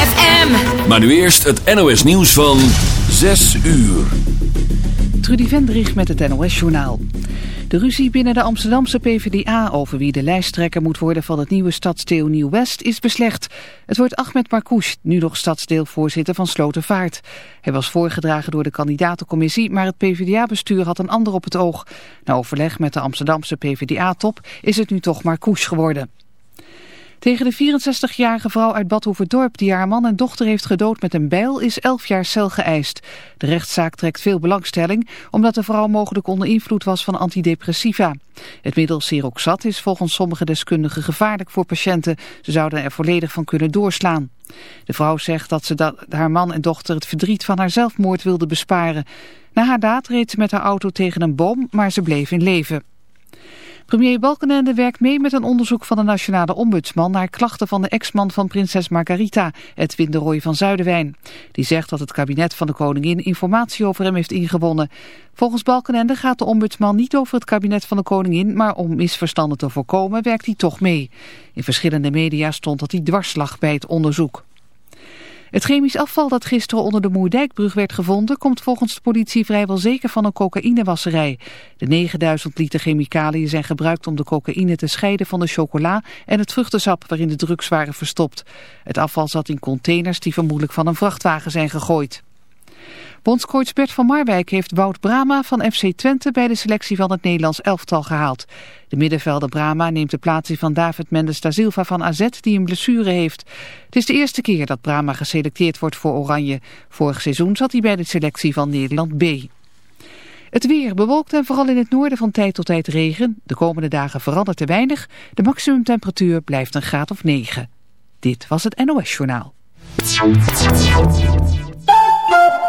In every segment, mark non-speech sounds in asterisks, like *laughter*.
ZFM. Maar nu eerst het NOS nieuws van 6 uur. Trudy Vendrich met het NOS-journaal. De ruzie binnen de Amsterdamse PvdA over wie de lijsttrekker moet worden van het nieuwe stadsdeel Nieuw-West is beslecht. Het wordt Ahmed Marcouch, nu nog stadsdeelvoorzitter van Slotervaart. Hij was voorgedragen door de kandidatencommissie, maar het PvdA-bestuur had een ander op het oog. Na overleg met de Amsterdamse PvdA-top is het nu toch Marcouch geworden. Tegen de 64-jarige vrouw uit Badhoevedorp die haar man en dochter heeft gedood met een bijl is 11 jaar cel geëist. De rechtszaak trekt veel belangstelling omdat de vrouw mogelijk onder invloed was van antidepressiva. Het middel Seroxat is volgens sommige deskundigen gevaarlijk voor patiënten. Ze zouden er volledig van kunnen doorslaan. De vrouw zegt dat ze dat haar man en dochter het verdriet van haar zelfmoord wilde besparen. Na haar daad reed ze met haar auto tegen een boom, maar ze bleef in leven. Premier Balkenende werkt mee met een onderzoek van de nationale ombudsman naar klachten van de ex-man van prinses Margarita, Edwin de Roy van Zuiderwijn. Die zegt dat het kabinet van de koningin informatie over hem heeft ingewonnen. Volgens Balkenende gaat de ombudsman niet over het kabinet van de koningin, maar om misverstanden te voorkomen werkt hij toch mee. In verschillende media stond dat hij dwars lag bij het onderzoek. Het chemisch afval dat gisteren onder de Moerdijkbrug werd gevonden... komt volgens de politie vrijwel zeker van een cocaïnewasserij. De 9000 liter chemicaliën zijn gebruikt om de cocaïne te scheiden van de chocola... en het vruchtensap waarin de drugs waren verstopt. Het afval zat in containers die vermoedelijk van een vrachtwagen zijn gegooid. Bondscoach Bert van Marwijk heeft Wout Brama van FC Twente bij de selectie van het Nederlands elftal gehaald. De middenvelder Brama neemt de plaats in van David Mendes da Silva van AZ die een blessure heeft. Het is de eerste keer dat Brama geselecteerd wordt voor Oranje. Vorig seizoen zat hij bij de selectie van Nederland B. Het weer bewolkt en vooral in het noorden van tijd tot tijd regen. De komende dagen verandert er weinig. De maximumtemperatuur blijft een graad of 9. Dit was het NOS Journaal.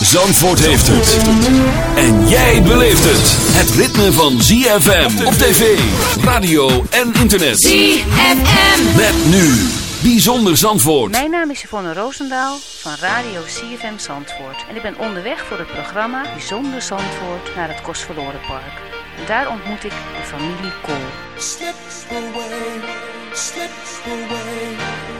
Zandvoort heeft het. En jij beleeft het. Het ritme van ZFM op tv, radio en internet. ZFM. Met nu. Bijzonder Zandvoort. Mijn naam is Yvonne Roosendaal van Radio CFM Zandvoort. En ik ben onderweg voor het programma Bijzonder Zandvoort naar het Kostverlorenpark. En daar ontmoet ik de familie Kool. Slip away, slip away,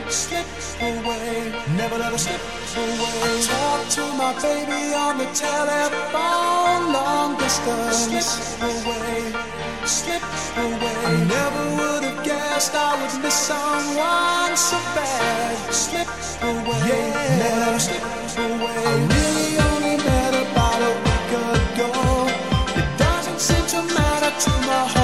slip away, never let slip away. I talk to my baby on the telephone, long distance. Slip away, slip away. I never would have guessed I would miss someone so bad. Slip away, yeah. never let slip away. To my heart.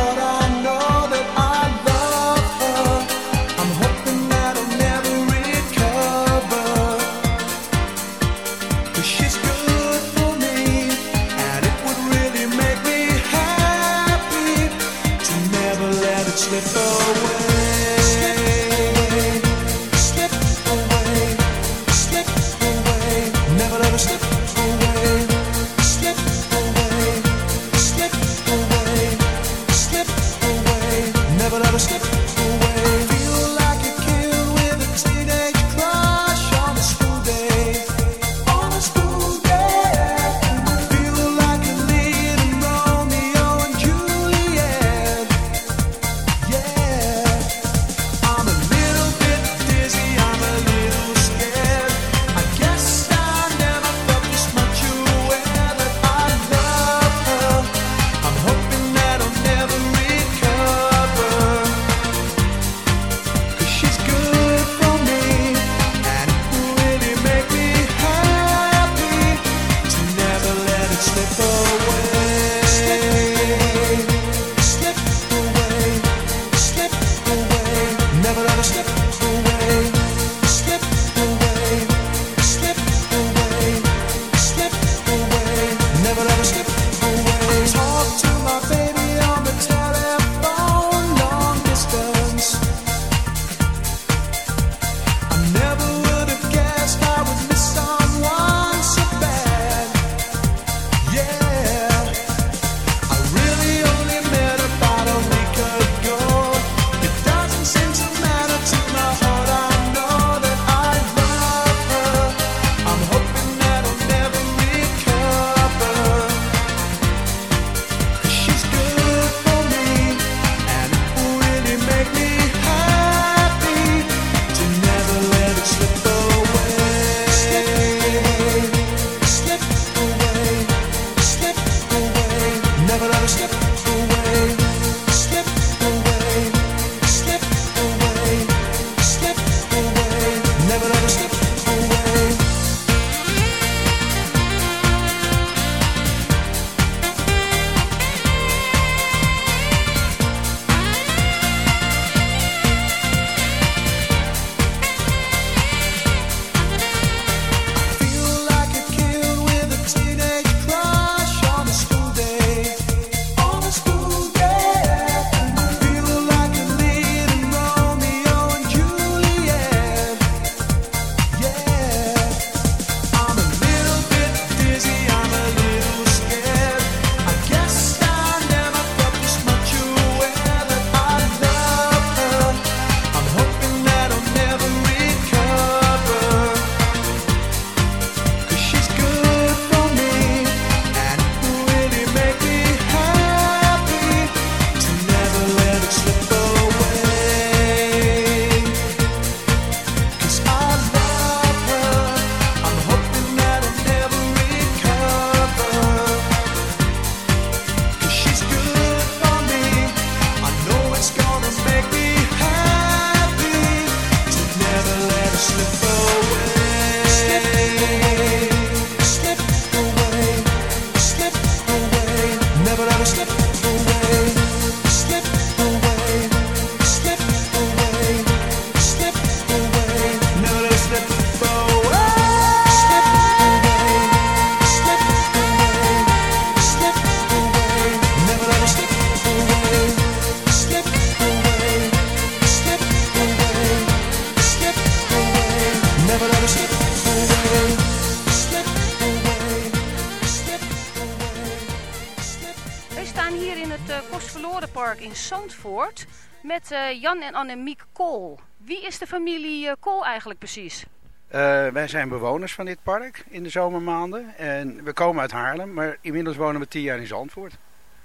En Annemiek Kool. Wie is de familie uh, Kool eigenlijk precies? Uh, wij zijn bewoners van dit park in de zomermaanden. En we komen uit Haarlem, maar inmiddels wonen we tien jaar in Zandvoort.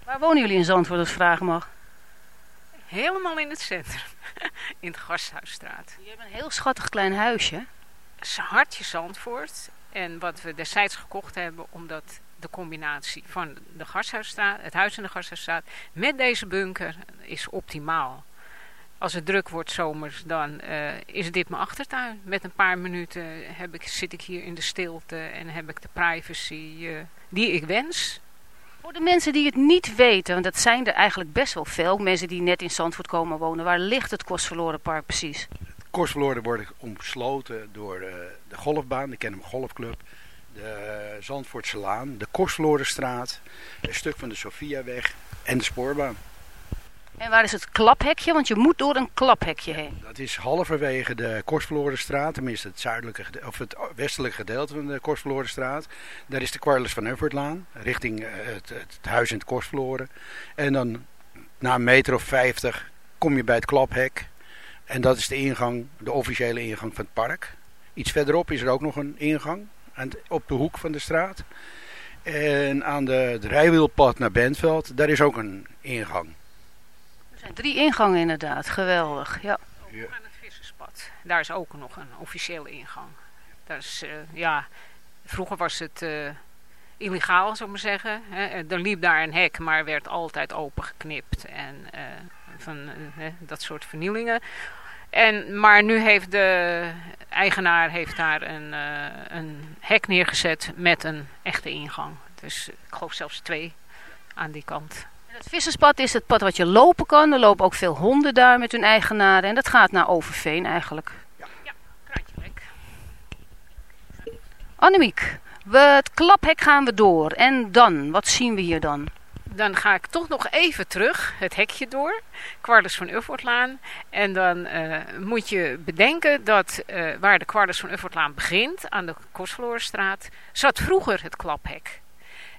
Waar wonen jullie in Zandvoort, als vragen mag? Helemaal in het centrum. *laughs* In de Gasthuisstraat. Je hebt een heel schattig klein huisje. Hartje Zandvoort. En wat we destijds gekocht hebben, omdat de combinatie van de Gasthuisstraat, het huis in de Gasthuisstraat met deze bunker is optimaal. Als het druk wordt zomers, dan uh, is dit mijn achtertuin. Met een paar minuten heb ik, zit ik hier in de stilte en heb ik de privacy uh, die ik wens. Voor de mensen die het niet weten, want dat zijn er eigenlijk best wel veel, mensen die net in Zandvoort komen wonen, waar ligt het Kostverlorenpark precies? Het Kostverloren wordt omsloten door uh, de golfbaan, de Kennem Golfclub de Zandvoortse Laan, de Kostverlorenstraat, een stuk van de Sofiaweg en de spoorbaan. En waar is het klaphekje? Want je moet door een klaphekje heen. Dat is halverwege de Kostverlorenstraat, tenminste het, zuidelijke, of het westelijke gedeelte van de Kostverlorenstraat. Daar is de Quarles van Uffertlaan, richting eh, het, het, huis in het Kostverloren. En dan na een meter of vijftig kom je bij het klaphek. En dat is de ingang, de officiële ingang van het park. Iets verderop is er ook nog een ingang op de hoek van de straat. En aan de, de rijwielpad naar Bentveld, daar is ook een ingang. Zijn drie ingangen inderdaad, geweldig. Ja. ja. Aan het visserspad, daar is ook nog een officiële ingang. Dat is, uh, ja, vroeger was het uh, illegaal, zou ik maar zeggen. Hè. Er liep daar een hek, maar werd altijd opengeknipt en uh, van dat soort vernielingen. En, maar nu heeft de eigenaar heeft daar een, eh, een hek neergezet met een echte ingang. Dus ik geloof zelfs twee aan die kant. Het visserspad is het pad wat je lopen kan. Er lopen ook veel honden daar met hun eigenaren. En dat gaat naar Overveen eigenlijk. Ja, ja kraantje lek. Annemiek, we, het klaphek gaan we door. En dan, wat zien we hier dan? Dan ga ik toch nog even terug, het hekje door. Kwarters van Uffortlaan. En dan eh, moet je bedenken dat eh, waar de Kwarters van Uffortlaan begint, aan de Kostverlorenstraat, zat vroeger het klaphek.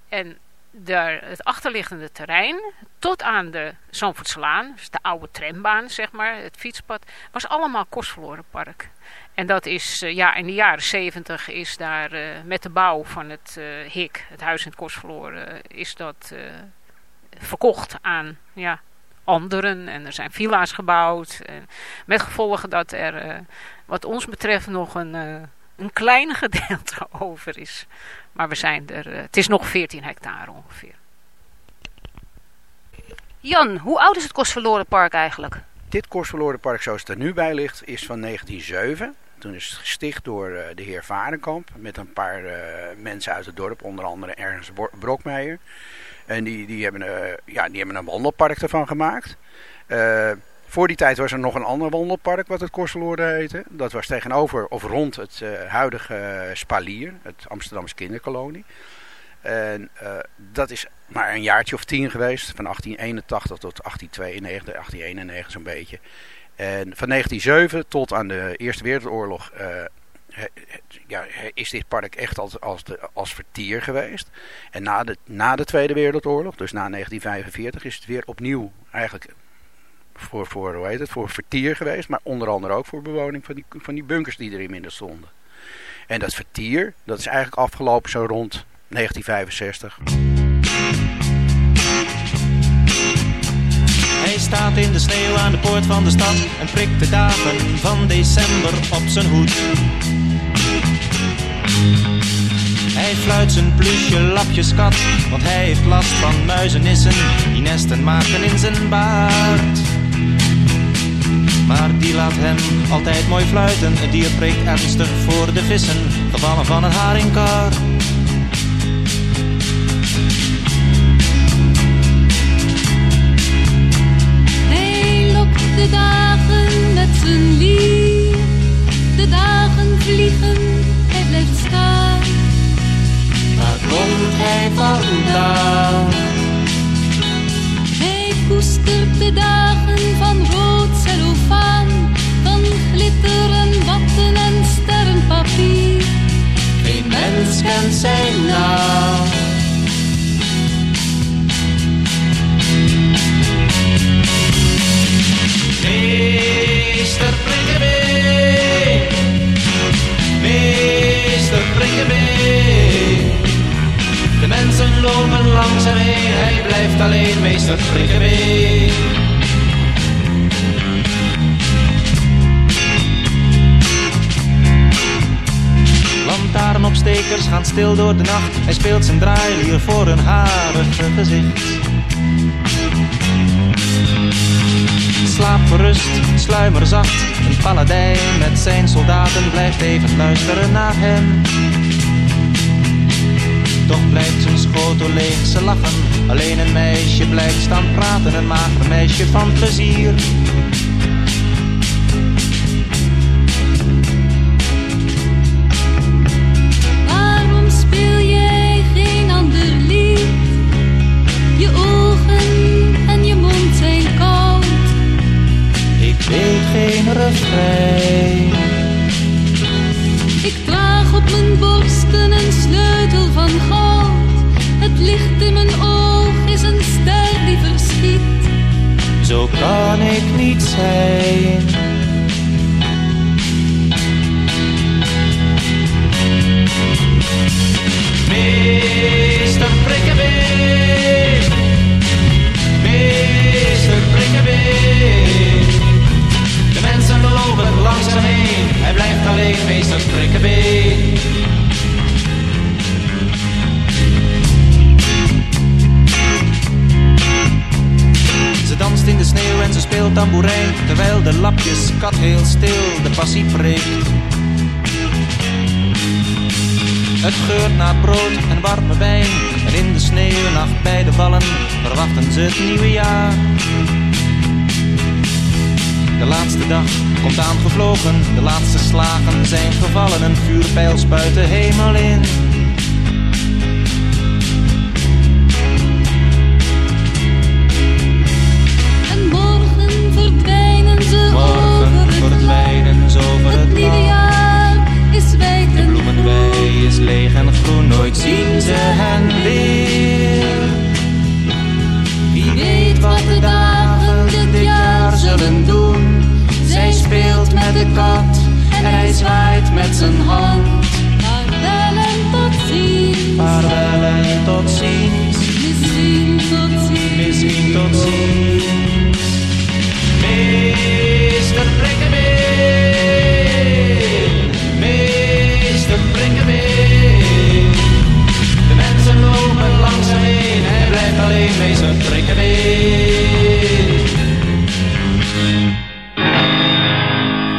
En daar, het achterliggende terrein tot aan de Zandvoortslaan, dus de oude trambaan zeg maar, het fietspad, was allemaal Kostverlorenpark. En dat is, uh, ja, in de jaren zeventig is daar uh, met de bouw van het uh, HIK, het Huis in het is dat verkocht aan ja, anderen. En er zijn villa's gebouwd. En met gevolgen dat er, wat ons betreft, nog een, een klein *laughs* gedeelte over is. Maar we zijn er, het is nog 14 hectare ongeveer. Jan, hoe oud is het Kostverlorenpark eigenlijk? Dit Kostverlorenpark zoals het er nu bij ligt is van 1907. Toen is het gesticht door uh, de heer Varenkamp met een paar uh, mensen uit het dorp, onder andere Ernst Brokmeijer. En die, die, hebben, uh, ja, die hebben een wandelpark ervan gemaakt. Voor die tijd was er nog een ander wandelpark wat het Korseloorde heette. Dat was tegenover of rond het huidige Spalier, het Amsterdamse kinderkolonie. En dat is maar een jaartje of tien geweest, van 1881 tot 1892, 1891 zo'n beetje. En van 1907 tot aan de Eerste Wereldoorlog ja, is dit park echt als, als, de, als vertier geweest. En na de, na de Tweede Wereldoorlog, dus na 1945, is het weer opnieuw eigenlijk voor, voor, hoe het, voor vertier geweest. Maar onder andere ook voor bewoning van die, van die bunkers die er inmiddels stonden. En dat vertier, dat is eigenlijk afgelopen zo rond 1965. Hij staat in de sneeuw aan de poort van de stad en prikt de dagen van december op zijn hoed. Hij fluit zijn plusje lapjeskat, want hij heeft last van muizenissen die nesten maken in zijn baard. Maar die laat hem altijd mooi fluiten, het dier prikt ernstig voor de vissen, gevallen van een haringkar. de dagen met zijn lier. De dagen vliegen, hij blijft staan. Waar komt hij vandaan? Koestert de dagen van rood cellofaan, van glitter en watten en sterrenpapier. Geen mens kent zijn naam. Meester Prikkebee, meester Prikkebee. De mensen lopen langs hem heen, hij blijft alleen meester Prikkebee. Lantaarnopstekers gaan stil door de nacht, hij speelt zijn draailier voor een harige gezicht. Slaap gerust, sluimer zacht. Een paladijn met zijn soldaten blijft even luisteren naar hem. Toch blijft zijn schotel leeg, ze lachen. Alleen een meisje blijft staan praten, een mager meisje van plezier. Kan ik niet zijn. Passie. Het geurt naar brood en warme wijn. En in de sneeuwnacht bij de vallen verwachten ze het nieuwe jaar. De laatste dag komt aangevlogen, de laatste slagen zijn gevallen. Een vuurpijl spuit de hemel in.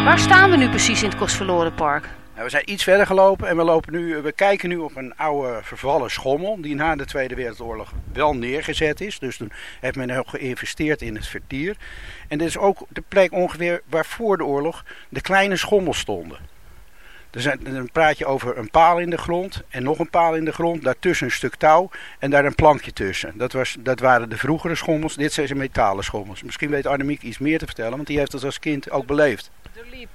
Waar staan we nu precies in het Kostverloren Park? Nou, we zijn iets verder gelopen en we, lopen nu, we kijken nu op een oude vervallen schommel die na de Tweede Wereldoorlog wel neergezet is. Dus toen heeft men ook geïnvesteerd in het vertier. En dit is ook de plek ongeveer waar voor de oorlog de kleine schommels stonden. Er zijn, dan praat je over een paal in de grond en nog een paal in de grond, daartussen een stuk touw en daar een plankje tussen. Dat, was, dat waren de vroegere schommels, dit zijn ze metalen schommels. Misschien weet Annemiek iets meer te vertellen, want die heeft dat als kind ook beleefd.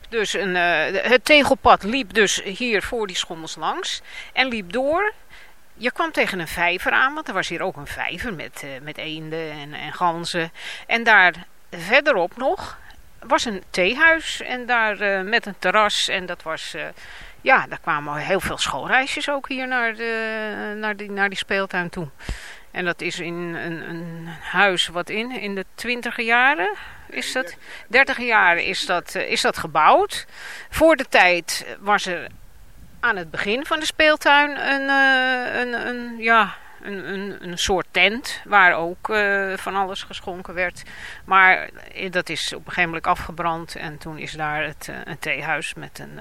Dus een, eh, het tegelpad liep dus hier voor die schommels langs en liep door. Je kwam tegen een vijver aan, want er was hier ook een vijver met, eh, met eenden en, en ganzen. En daar verderop nog was een theehuis en daar eh, met een terras. En dat was, ja, daar kwamen heel veel schoolreisjes ook hier naar, de, naar, die, naar die speeltuin toe. En dat is in een, een huis wat in, in de twintiger jaren is dat? Dertig jaren is dat, eh, is dat gebouwd. Voor de tijd was er aan het begin van de speeltuin een, eh, een, een, ja, een, een, een soort tent waar ook eh, van alles geschonken werd. Maar dat is op een gegeven moment afgebrand en toen is daar het, een theehuis met een...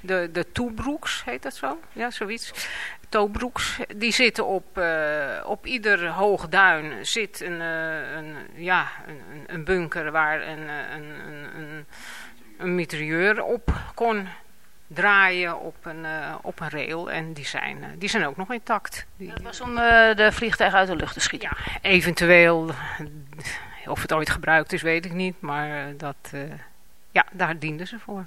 De, de toebroeks heet dat zo? Ja, zoiets. Toebroeks. Die zitten op, uh, op ieder hoog duin zit een, uh, een, ja, een, een bunker waar een, een, een, een mitrailleur op kon draaien op een, uh, op een rail. En die zijn, die zijn ook nog intact. Dat was om de vliegtuigen uit de lucht te schieten? Ja, eventueel. Of het ooit gebruikt is, weet ik niet. Maar dat, ja, daar dienden ze voor.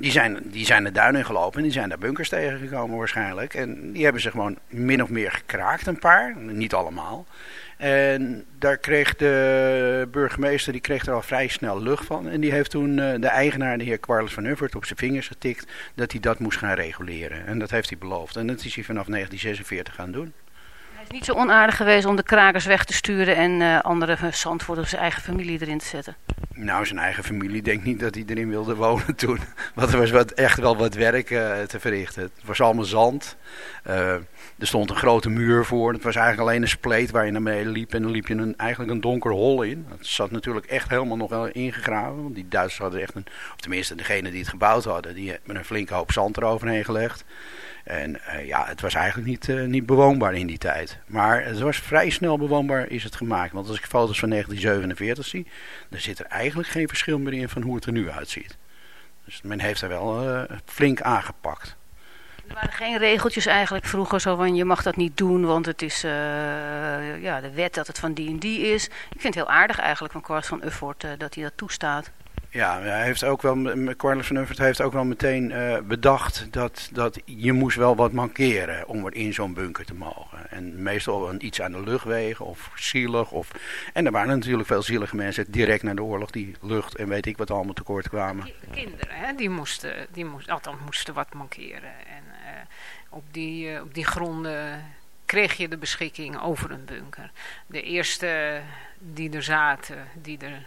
die zijn, die zijn de duinen gelopen en die zijn daar bunkers tegengekomen waarschijnlijk. En die hebben ze gewoon min of meer gekraakt, een paar. Niet allemaal. En daar kreeg de burgemeester die kreeg er al vrij snel lucht van. En die heeft toen uh, de eigenaar, de heer Quarles van Uffert, op zijn vingers getikt dat hij dat moest gaan reguleren. En dat heeft hij beloofd. En dat is hij vanaf 1946 gaan doen. Is niet zo onaardig geweest om de krakers weg te sturen en uh, andere zandvoort zijn eigen familie erin te zetten. Nou, zijn eigen familie denkt niet dat hij erin wilde wonen toen. *laughs* Want er was wat, echt wel wat werk uh, te verrichten. Het was allemaal zand. Uh, er stond een grote muur voor. Het was eigenlijk alleen een spleet waar je naar beneden liep. En dan liep je een, eigenlijk een donker hol in. Dat zat natuurlijk echt helemaal nog wel ingegraven. Want die Duitsers hadden echt een... Of tenminste, degene die het gebouwd hadden. Die hebben een flinke hoop zand eroverheen gelegd. En uh, ja, het was eigenlijk niet, uh, niet bewoonbaar in die tijd. Maar het was vrij snel bewoonbaar is het gemaakt. Want als ik foto's van 1947 zie, dan zit er eigenlijk geen verschil meer in van hoe het er nu uitziet. Dus men heeft er wel uh, flink aangepakt. Er waren geen regeltjes eigenlijk vroeger zo van je mag dat niet doen, want het is uh, ja, de wet dat het van die en die is. Ik vind het heel aardig eigenlijk van Kwart van Uffort uh, dat hij dat toestaat. Ja, hij heeft ook wel, Cornelis van Uffert heeft ook wel meteen uh, bedacht dat, dat je moest wel wat mankeren om er in zo'n bunker te mogen. En meestal een, iets aan de luchtwegen of zielig. Of, en er waren natuurlijk veel zielige mensen direct na de oorlog die lucht en weet ik wat allemaal tekort kwamen. De kinderen, hè, die moesten, die moesten, althans moesten wat mankeren. Op, die, uh, op die gronden kreeg je de beschikking over een bunker. De eerste die er zaten, die er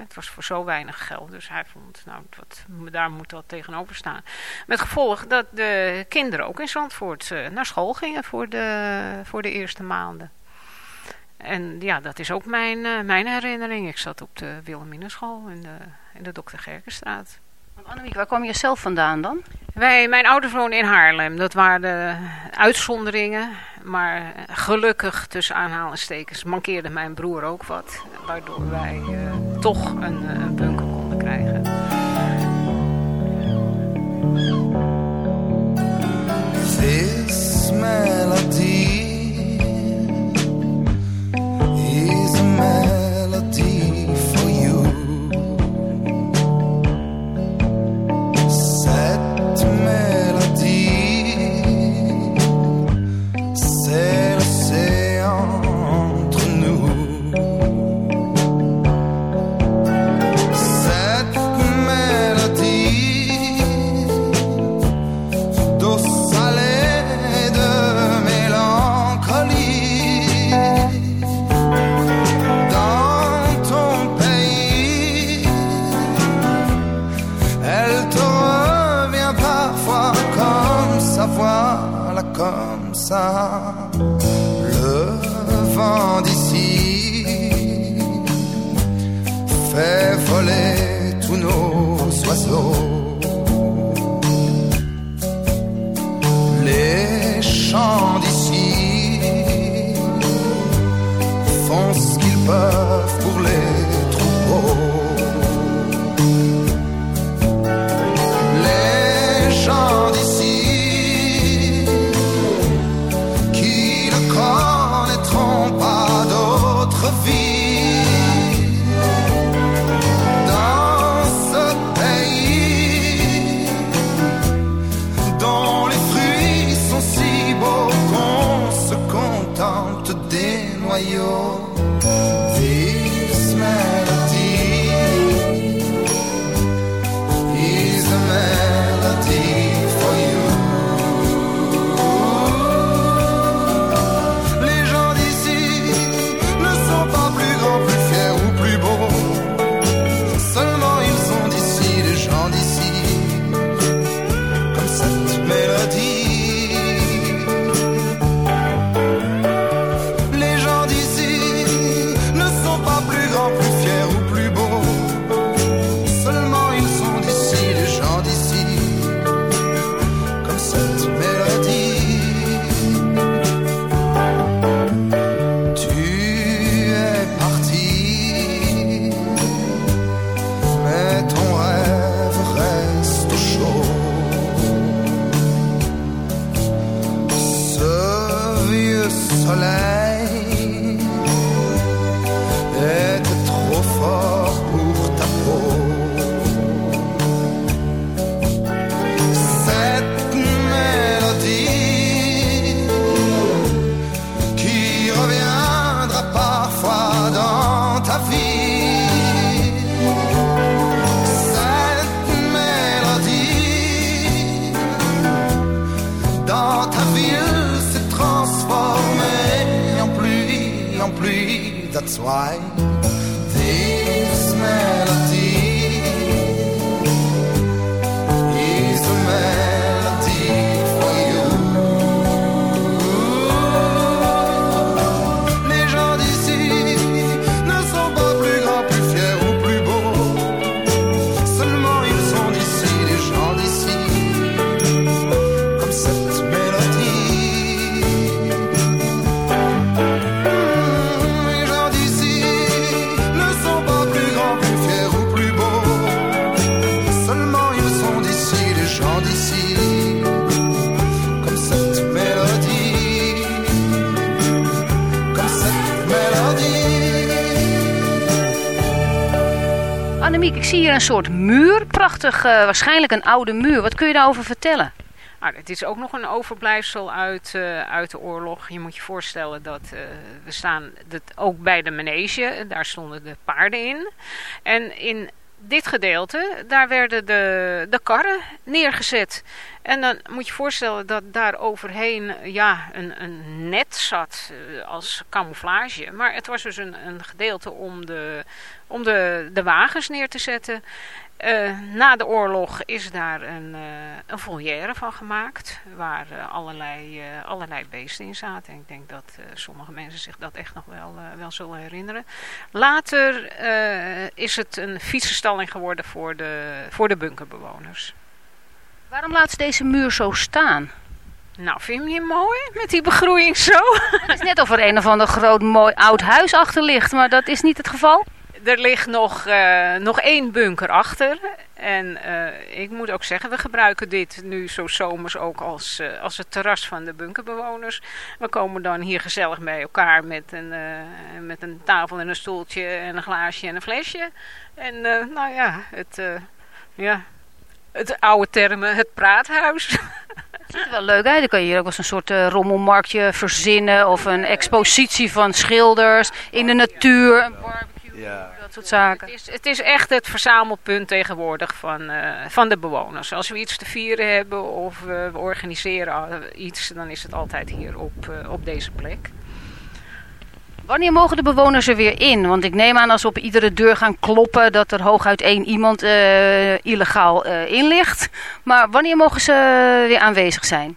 Het was voor zo weinig geld. Dus hij vond, nou, wat, daar moet dat tegenover staan. Met gevolg dat de kinderen ook in Zandvoort uh, naar school gingen voor de, voor de eerste maanden. En ja, dat is ook mijn, uh, mijn herinnering. Ik zat op de Wilhelminenschool in de, in de Dr. Gerkenstraat. Annemiek, waar kwam je zelf vandaan dan? Wij, mijn ouders woonden in Haarlem. Dat waren de uitzonderingen. Maar gelukkig, tussen aanhalingstekens, mankeerde mijn broer ook wat. Waardoor wij uh, toch een, een bunker konden krijgen. Is een soort muur. Prachtig, eh, waarschijnlijk een oude muur. Wat kun je daarover vertellen? Nou, het is ook nog een overblijfsel uit, eh, uit de oorlog. Je moet je voorstellen dat eh, we staan dat ook bij de manege. Daar stonden de paarden in. En in dit gedeelte, daar werden de, de karren neergezet. En dan moet je voorstellen dat daar overheen ja, een, een net zat eh, als camouflage. Maar het was dus een, een gedeelte om de, om de, de wagens neer te zetten. Eh, na de oorlog is daar een, uh, een volière van gemaakt. Waar allerlei, allerlei beesten in zaten. En ik denk dat sommige mensen zich dat echt nog wel, wel zullen herinneren. Later is het een fietsenstalling geworden voor de, voor de bunkerbewoners. Waarom laat ze deze muur zo staan? Nou, vind je hem niet mooi? Met die begroeiing zo? Het is net of er een of ander groot mooi oud huis achter ligt. Maar dat is niet het geval? er ligt nog, uh, nog één bunker achter. En uh, ik moet ook zeggen, we gebruiken dit nu zo zomers ook als, uh, als het terras van de bunkerbewoners. We komen dan hier gezellig bij elkaar met een, met een tafel en een stoeltje en een glaasje en een flesje. En nou ja, het, ja, het oude termen, het praathuis. *laughs* ziet er wel leuk uit. Dan kan je hier ook wel een soort uh, rommelmarktje verzinnen. Of een expositie van schilders in de natuur. Een barbecue, ja. dat soort zaken. Het is, het is echt het verzamelpunt tegenwoordig van, uh, van de bewoners. Als we iets te vieren hebben of uh, we organiseren iets, dan is het altijd hier op, op deze plek. Wanneer mogen de bewoners er weer in? Want ik neem aan als we op iedere deur gaan kloppen dat er hooguit één iemand uh, illegaal uh, in ligt. Maar wanneer mogen ze weer aanwezig zijn?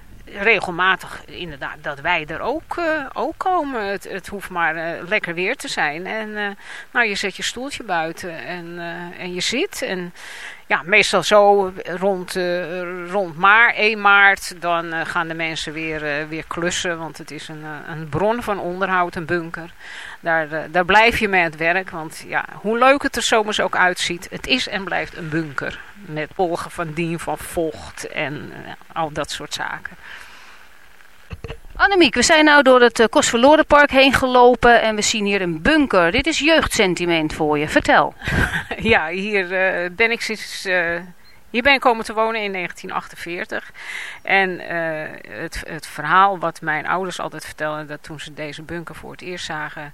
regelmatig inderdaad dat wij er ook, uh, ook komen. Het, het hoeft maar uh, lekker weer te zijn. En uh, nou, je zet je stoeltje buiten en, en je zit. En ja, meestal zo rond, rond maar 1 maart, dan gaan de mensen weer, weer klussen. Want het is een, een bron van onderhoud, een bunker. Daar, daar blijf je mee aan het werk. Want ja, hoe leuk het er zomers ook uitziet, het is en blijft een bunker. Met polgen van dien, van vocht en al dat soort zaken. Annemiek, we zijn nou door het uh, Kostverlorenpark heen gelopen en we zien hier een bunker. Dit is jeugdsentiment voor je. Vertel. *laughs* ja, hier uh, ben ik sinds... Uh, hier ben ik komen te wonen in 1948. En het, het verhaal wat mijn ouders altijd vertelden... dat toen ze deze bunker voor het eerst zagen...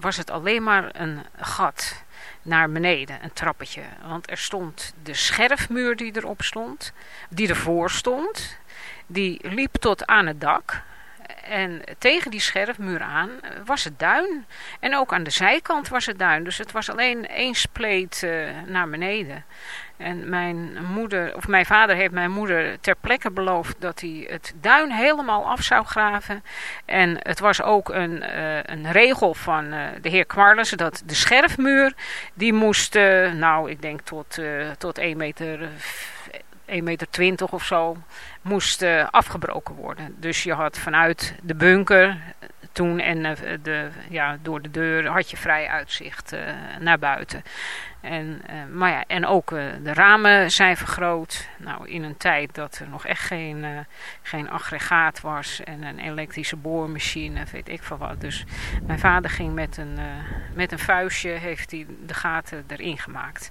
was het alleen maar een gat naar beneden, een trappetje. Want er stond de scherfmuur die erop stond, die ervoor stond... Die liep tot aan het dak. En tegen die scherfmuur aan was het duin. En ook aan de zijkant was het duin. Dus het was alleen één spleet uh, naar beneden. En mijn moeder, of mijn vader heeft mijn moeder ter plekke beloofd dat hij het duin helemaal af zou graven. En het was ook een, uh, een regel van uh, de heer Kwarles dat de scherfmuur, die moest, nou ik denk tot, tot 1 meter... 1,20 meter 20 of zo moest afgebroken worden. Dus je had vanuit de bunker eh, toen en de, ja, door de deur had je vrij uitzicht naar buiten. En, maar ja, en ook de ramen zijn vergroot. Nou, in een tijd dat er nog echt geen, geen aggregaat was en een elektrische boormachine, weet ik van wat. Dus mijn vader ging met een, met een vuistje, heeft hij de gaten erin gemaakt.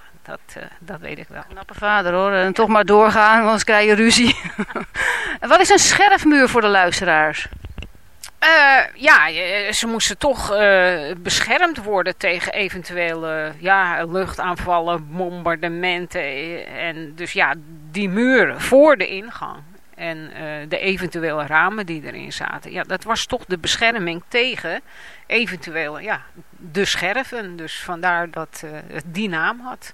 Dat, uh, dat weet ik wel. Knappe vader hoor. En toch maar doorgaan, anders krijg je ruzie. *laughs* Wat is een scherfmuur voor de luisteraars? Uh, ja, ze moesten toch beschermd worden tegen eventuele ja, luchtaanvallen, bombardementen. En dus ja, die muur voor de ingang en de eventuele ramen die erin zaten. Ja, dat was toch de bescherming tegen eventuele, ja, de scherven. Dus vandaar dat het die naam had.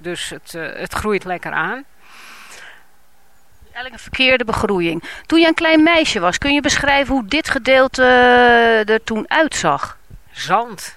Dus het, eh, het groeit lekker aan. Een verkeerde begroeiing. Toen je een klein meisje was, kun je beschrijven hoe dit gedeelte eh, er toen uitzag? Zand.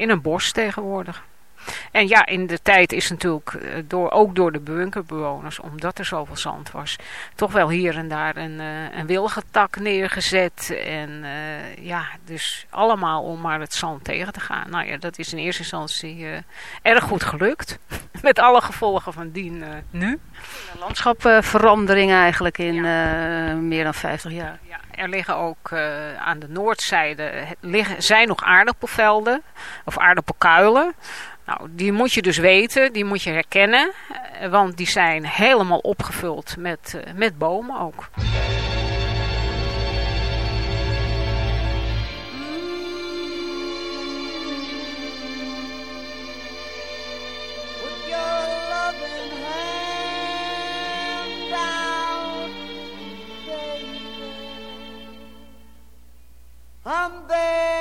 in een bos tegenwoordig. En ja, in de tijd is natuurlijk eh, door, ook door de bunkerbewoners, omdat er zoveel zand was, toch wel hier en daar een, eh, een wilgetak neergezet. En eh, ja, dus allemaal om maar het zand tegen te gaan. Nou ja, dat is in eerste instantie erg goed gelukt. *laughs* Met alle gevolgen van dien nu. Landschapverandering eigenlijk in meer dan 50 jaar. Ja, er liggen ook eh, aan de noordzijde liggen, zijn nog aardappelvelden of aardappelkuilen. Nou, die moet je dus weten, die moet je herkennen, eh, want die zijn helemaal opgevuld met, eh, met bomen ook. I'm there.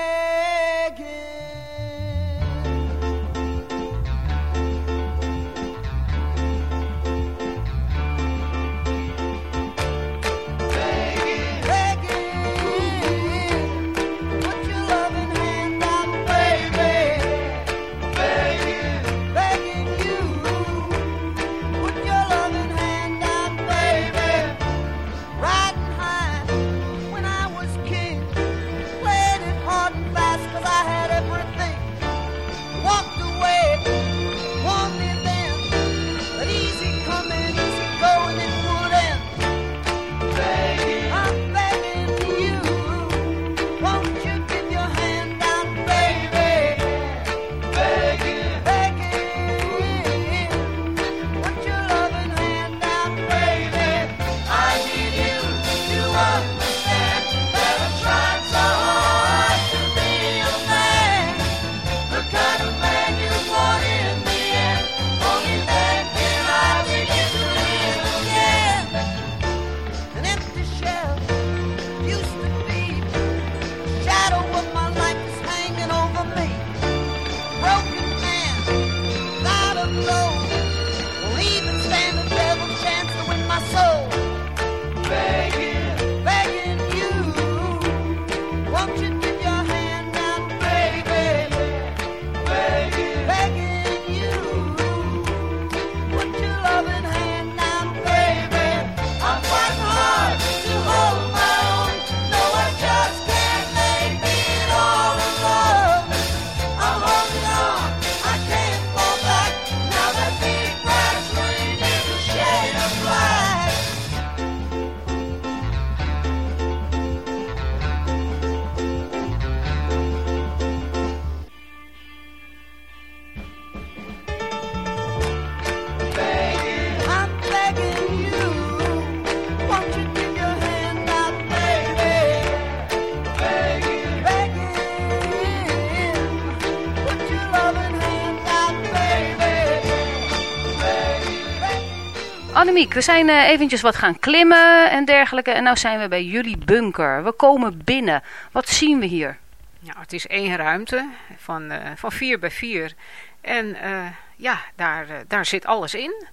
We zijn uh, eventjes wat gaan klimmen en dergelijke. En nu zijn we bij jullie bunker. We komen binnen. Wat zien we hier? Ja, het is één ruimte van, uh, van vier bij vier. En uh, ja, daar, daar zit alles in.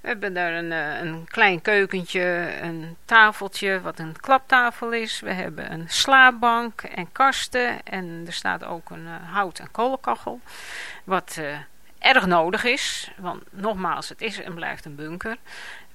We hebben daar een, een klein keukentje, een tafeltje wat een klaptafel is. We hebben een slaapbank en kasten. En er staat ook een hout- en kolenkachel. Wat erg nodig is. Want nogmaals, het is en blijft een bunker.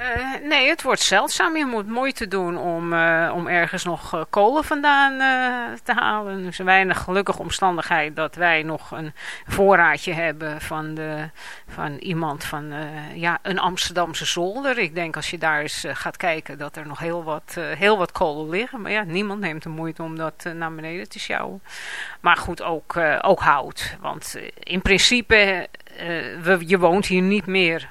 Uh, nee, het wordt zeldzaam. Je moet moeite doen om, uh, om ergens nog uh, kolen vandaan te halen. Dus een weinig gelukkige omstandigheid dat wij nog een voorraadje hebben van, de, van iemand van ja, een Amsterdamse zolder. Ik denk als je daar eens gaat kijken dat er nog heel wat, heel wat kolen liggen. Maar ja, niemand neemt de moeite om dat naar beneden te sjouwen. Maar goed, ook, ook hout. Want in principe, je woont hier niet meer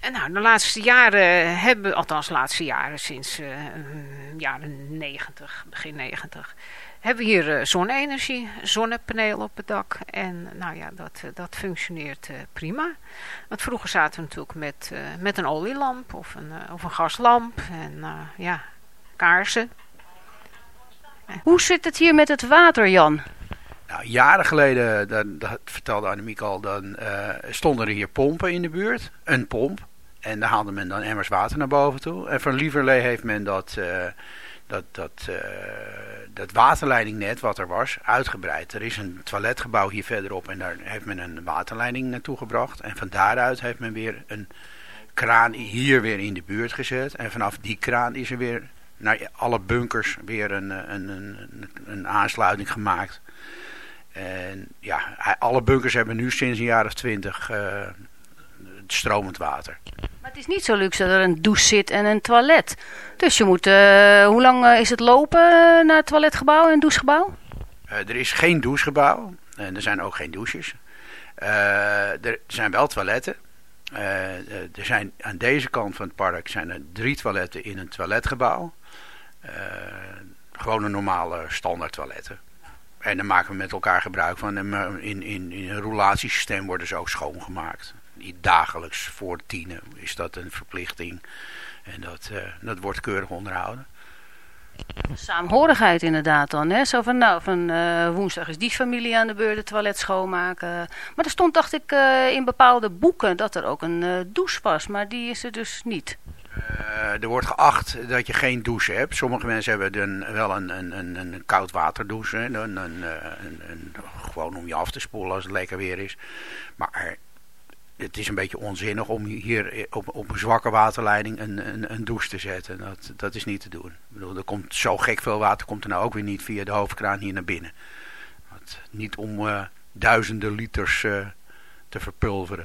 En nou, de laatste jaren hebben, althans de laatste jaren, sinds uh, jaren 90, begin 90, hebben we hier uh, zonne-energie, zonnepanelen op het dak. En nou ja, dat, dat functioneert prima. Want vroeger zaten we natuurlijk met, met een olielamp of een, of een gaslamp en ja, kaarsen. Hoe zit het hier met het water, Jan? Nou, jaren geleden, dat, dat vertelde Annemiek al, dan stonden er hier pompen in de buurt. Een pomp. En daar haalde men dan emmers water naar boven toe. En van Lieverlee heeft men dat, uh, dat, dat, uh, dat waterleidingnet wat er was uitgebreid. Er is een toiletgebouw hier verderop en daar heeft men een waterleiding naartoe gebracht. En van daaruit heeft men weer een kraan hier weer in de buurt gezet. En vanaf die kraan is er weer naar alle bunkers weer een, een, een, een aansluiting gemaakt. En ja, alle bunkers hebben nu sinds een jaar of twintig uh, stromend water. Maar het is niet zo luxe dat er een douche zit en een toilet. Dus je moet, uh, hoe lang uh, is het lopen naar het toiletgebouw en douchegebouw? Uh, er is geen douchegebouw en er zijn ook geen douches. er zijn wel toiletten. er zijn aan deze kant van het park zijn er drie toiletten in een toiletgebouw. gewoon een normale standaard toiletten. En daar maken we met elkaar gebruik van. En in, in, in een roulatiesysteem worden ze ook schoongemaakt dagelijks voor tienen is dat een verplichting. En dat, uh, dat wordt keurig onderhouden. Saamhorigheid inderdaad dan. Hè? Zo van, nou, van uh, woensdag is die familie aan de beurt het toilet schoonmaken. Maar er stond, dacht ik, in bepaalde boeken dat er ook een douche was. Maar die is er dus niet. Er wordt geacht dat je geen douche hebt. Sommige mensen hebben dan wel een, een, een, een koud. Een, een, een, gewoon om je af te spoelen als het lekker weer is. Maar het is een beetje onzinnig om hier op, op een zwakke waterleiding een, een, een douche te zetten. Dat, dat is niet te doen. Ik bedoel, er komt zo gek veel water komt er nou ook weer niet via de hoofdkraan hier naar binnen. Niet om duizenden liters te verpulveren.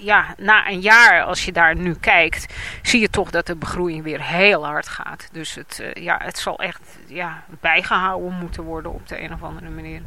ja, na een jaar, als je daar nu kijkt, zie je toch dat de begroeiing weer heel hard gaat. Dus het, uh, ja, het zal echt ja, bijgehouden moeten worden op de een of andere manier.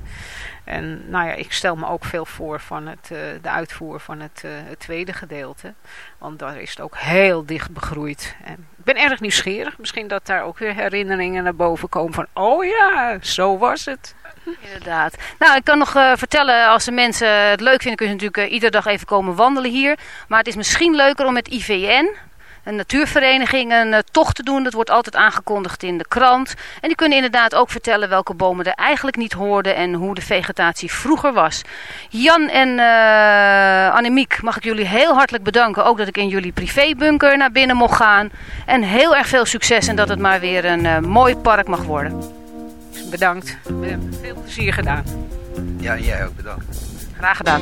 En nou ja, ik stel me ook veel voor van het, uh, de uitvoer van het, uh, het, tweede gedeelte. Want daar is het ook heel dicht begroeid. En ik ben erg nieuwsgierig. Misschien dat daar ook weer herinneringen naar boven komen van... Oh ja, zo was het. *laughs* Inderdaad. Nou, ik kan nog uh, vertellen, als de mensen het leuk vinden, kun je natuurlijk uh, iedere dag even komen wandelen hier. Maar het is misschien leuker om met IVN, een natuurvereniging, een uh, tocht te doen. Dat wordt altijd aangekondigd in de krant. En die kunnen inderdaad ook vertellen welke bomen er eigenlijk niet hoorden en hoe de vegetatie vroeger was. Jan en Annemiek, mag ik jullie heel hartelijk bedanken. Ook dat ik in jullie privébunker naar binnen mocht gaan. En heel erg veel succes en dat het maar weer een mooi park mag worden bedankt. We hebben veel plezier gedaan. Ja, jij ook bedankt. Graag gedaan.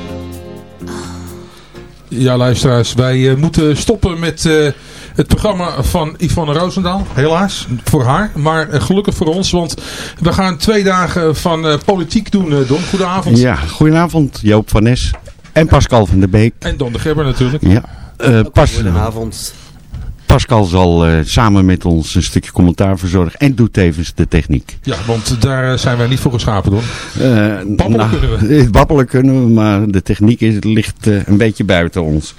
Ja, luisteraars, wij uh, moeten stoppen met uh, het programma van Yvonne Roosendaal. Helaas, voor haar. Maar uh, gelukkig voor ons, want we gaan twee dagen van politiek doen, Don. Goedenavond. Ja, goedenavond Joop van Nes en Pascal van der Beek. En Don de Gebber natuurlijk. Ja. Pas, goedenavond. Pascal zal uh, samen met ons een stukje commentaar verzorgen en doet tevens de techniek. Ja, want daar zijn wij niet voor geschapen door. Uh, babbelen nou, kunnen we. *laughs* Babbelen kunnen we, maar de techniek is, ligt een beetje buiten ons.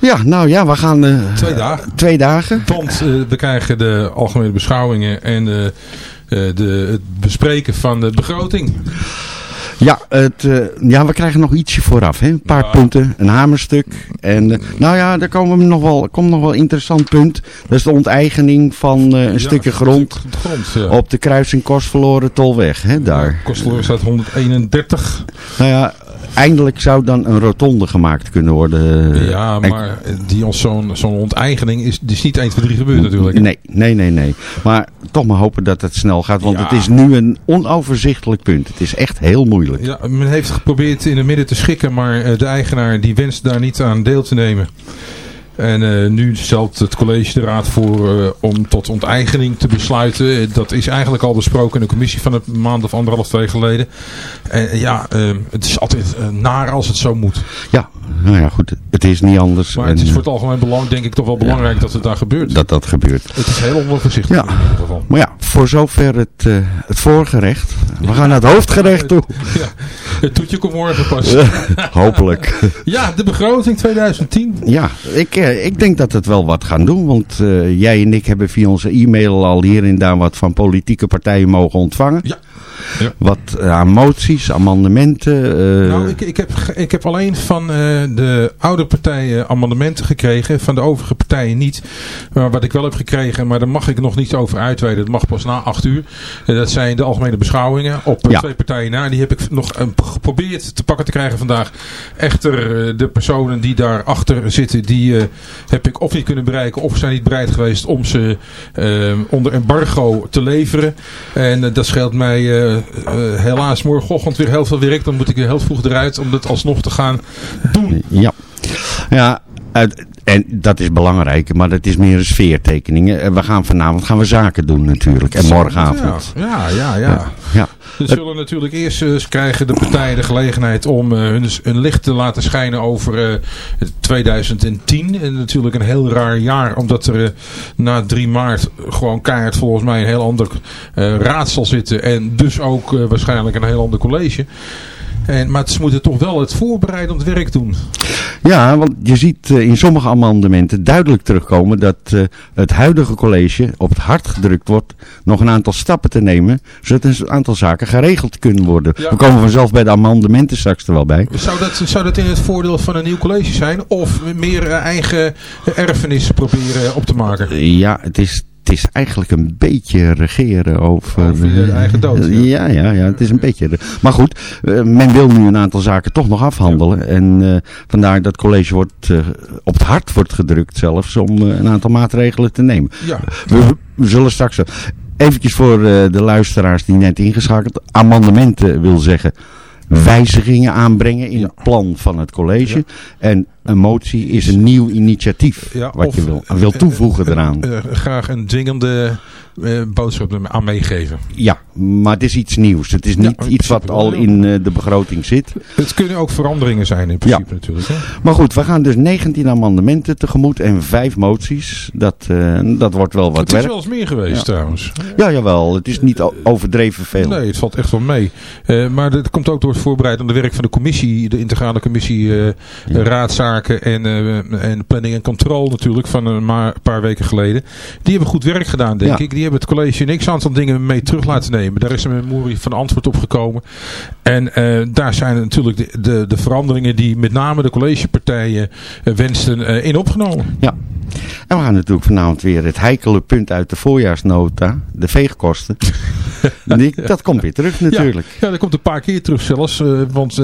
Ja, nou ja, we gaan... twee dagen. Twee dagen. Want we krijgen de algemene beschouwingen en de, het bespreken van de begroting. Ja, het, uh, ja, we krijgen nog ietsje vooraf. Hè? Een paar punten, een hamerstuk. En uh, nou ja, er komen nog wel, komt nog wel een interessant punt. Dat is de onteigening van uh, een ja, stukje grond, grond ja. op de kruising Kostverloren Tolweg. Hè, daar. Kostverloren staat 131. Nou ja, eindelijk zou dan een rotonde gemaakt kunnen worden. Ja, maar die zo'n zo'n onteigening is, is niet 1, 2, 3 gebeurd natuurlijk. Nee, nee, nee, nee. Maar toch maar hopen dat het snel gaat, want ja. het is nu een onoverzichtelijk punt. Het is echt heel moeilijk. Ja, men heeft geprobeerd in het midden te schikken, maar de eigenaar die wenst daar niet aan deel te nemen. En uh, nu stelt het college de raad voor uh, om tot onteigening te besluiten. Dat is eigenlijk al besproken in de commissie van een maand of anderhalf, twee geleden. En uh, ja, het is altijd naar als het zo moet. Ja, nou ja, goed. Het is niet anders. Maar het is voor het algemeen belang, denk ik, toch wel belangrijk ja, dat het daar gebeurt. Dat dat gebeurt. Het is heel onoverzichtelijk ja. in ieder geval. Maar ja, voor zover het, het voorgerecht. We gaan naar het hoofdgerecht toe. *laughs* Ja, het toetje komt morgen pas. *laughs* Hopelijk. *laughs* Ja, de begroting 2010. Ja, ik ik denk dat het wel wat gaan doen. Want uh, jij en ik hebben via onze e-mail al hier en daar wat van politieke partijen mogen ontvangen. Ja. Ja. Wat aan moties, amendementen. Uh... Nou, ik, ik, heb, ik heb alleen van uh, de oude partijen amendementen gekregen. Van de overige partijen niet. Maar wat ik wel heb gekregen, maar daar mag ik nog niet over uitweiden. Dat mag pas na acht uur. dat zijn de algemene beschouwingen op ja. twee partijen na. Die heb ik nog geprobeerd te pakken te krijgen vandaag. Echter, de personen die daarachter zitten, die heb ik of niet kunnen bereiken. Of zijn niet bereid geweest om ze onder embargo te leveren. En dat scheelt mij helaas morgenochtend weer heel veel werk. Dan moet ik weer heel vroeg eruit om dat alsnog te gaan doen. Ja, ja en dat is belangrijk, maar dat is meer een sfeertekening. We gaan vanavond gaan we zaken doen natuurlijk. En morgenavond. Ja, ja, ja. ja. ja. We zullen natuurlijk eerst uh, krijgen de partijen de gelegenheid om uh, hun, licht te laten schijnen over uh, 2010. En natuurlijk een heel raar jaar, omdat er na 3 maart gewoon keihard volgens mij een heel ander raad zal zitten. En dus ook waarschijnlijk een heel ander college. En, maar ze moeten toch wel het voorbereidend werk doen. Ja, want je ziet uh, in sommige amendementen duidelijk terugkomen dat uh, het huidige college op het hart gedrukt wordt nog een aantal stappen te nemen, zodat een aantal zaken geregeld kunnen worden. Ja. We komen vanzelf bij de amendementen straks er wel bij. Zou dat, zou dat in het voordeel van een nieuw college zijn? Of meer uh, eigen erfenis proberen op te maken? Ja, het is het is eigenlijk een beetje regeren over... over je eigen dood. Ja. ja, ja, het is een beetje... Maar goed, uh, men wil nu een aantal zaken toch nog afhandelen. Ja. En uh, vandaar dat college wordt uh, op het hart wordt gedrukt zelfs om een aantal maatregelen te nemen. Ja. We, we zullen straks... Eventjes voor de luisteraars die net ingeschakeld... Amendementen wil zeggen wijzigingen aanbrengen in ja. het plan van het college. Ja. En een motie is een nieuw initiatief ja, wat je wil, wil toevoegen eraan. Uh, graag een dwingende uh, boodschap aan meegeven. Ja, maar het is iets nieuws. Het is niet ja, iets wat al in uh, de begroting zit. Het kunnen ook veranderingen zijn in principe natuurlijk. Hè? Maar goed, we gaan dus 19 amendementen tegemoet en 5 moties. Dat, dat wordt wel wat Het werk. is wel eens meer geweest trouwens. Ja, jawel. Het is niet overdreven veel. Nee, het valt echt wel mee. maar dat komt ook door het voorbereidende werk van de commissie. De integrale commissie raadzaak en, uh, en planning en controle natuurlijk van een paar weken geleden. Die hebben goed werk gedaan denk ja. ik. Die hebben het college een x-aantal dingen mee terug laten nemen. Daar is een memorie van antwoord op gekomen. En uh, daar zijn natuurlijk de, de, de, veranderingen die met name de collegepartijen uh, wensten in opgenomen. Ja. En we gaan natuurlijk vanavond weer het heikele punt uit de voorjaarsnota. De veegkosten. *laughs* Dat komt weer terug natuurlijk. Ja, ja dat komt een paar keer terug zelfs. want